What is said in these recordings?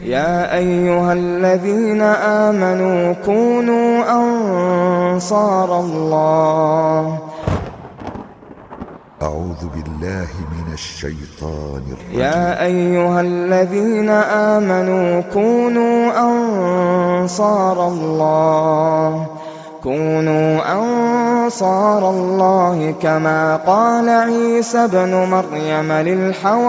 يا أيها الذين آمنوا كونوا أنصار الله. أعوذ بالله من الشيطان الرجيم. يا أيها الذين آمنوا كونوا أنصار الله. كونوا أنصار الله كما قال عيسى ابن مريم للحواريين.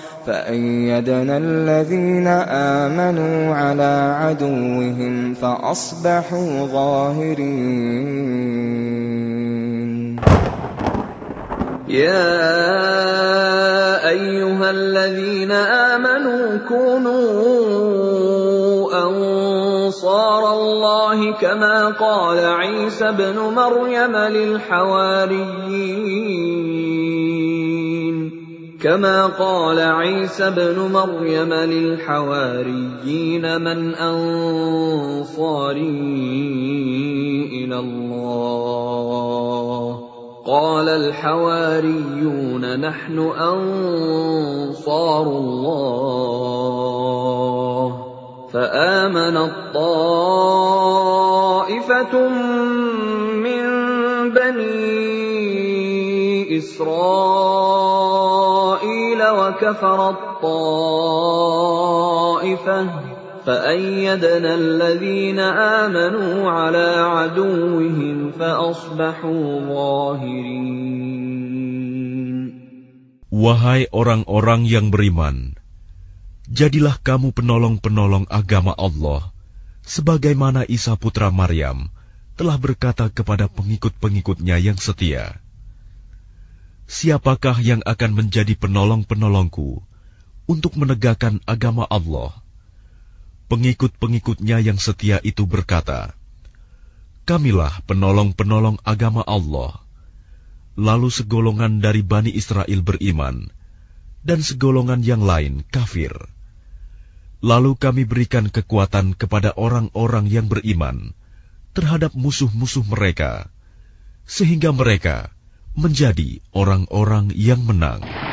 فأيدنا الذين آمنوا على عدوهم فأصبحوا ظاهرين. يا أيها الذين آمنوا كونوا أنصار الله كما قال عيسى ابن مريم للحواريين. كما قال عيسى ابن مريم للحواريين من أنصاري إلى الله قال الحواريون نحن أنصار الله فآمنت طائفة من بني إسرائيل وكفرت طائفة فأيدنا الذين آمنوا على عدوهم فأصبحوا ظاهرين Wahai orang-orang yang beriman, jadilah kamu penolong-penolong agama Allah, sebagaimana Isa putra Maryam telah berkata kepada pengikut-pengikutnya yang setia, Siapakah yang akan menjadi penolong-penolongku untuk menegakkan agama Allah? Pengikut-pengikutnya yang setia itu berkata, Kamilah penolong-penolong agama Allah. Lalu segolongan dari Bani Israel beriman, dan segolongan yang lain kafir. Lalu kami berikan kekuatan kepada orang-orang yang beriman terhadap musuh-musuh mereka, sehingga mereka menjadi orang-orang yang menang.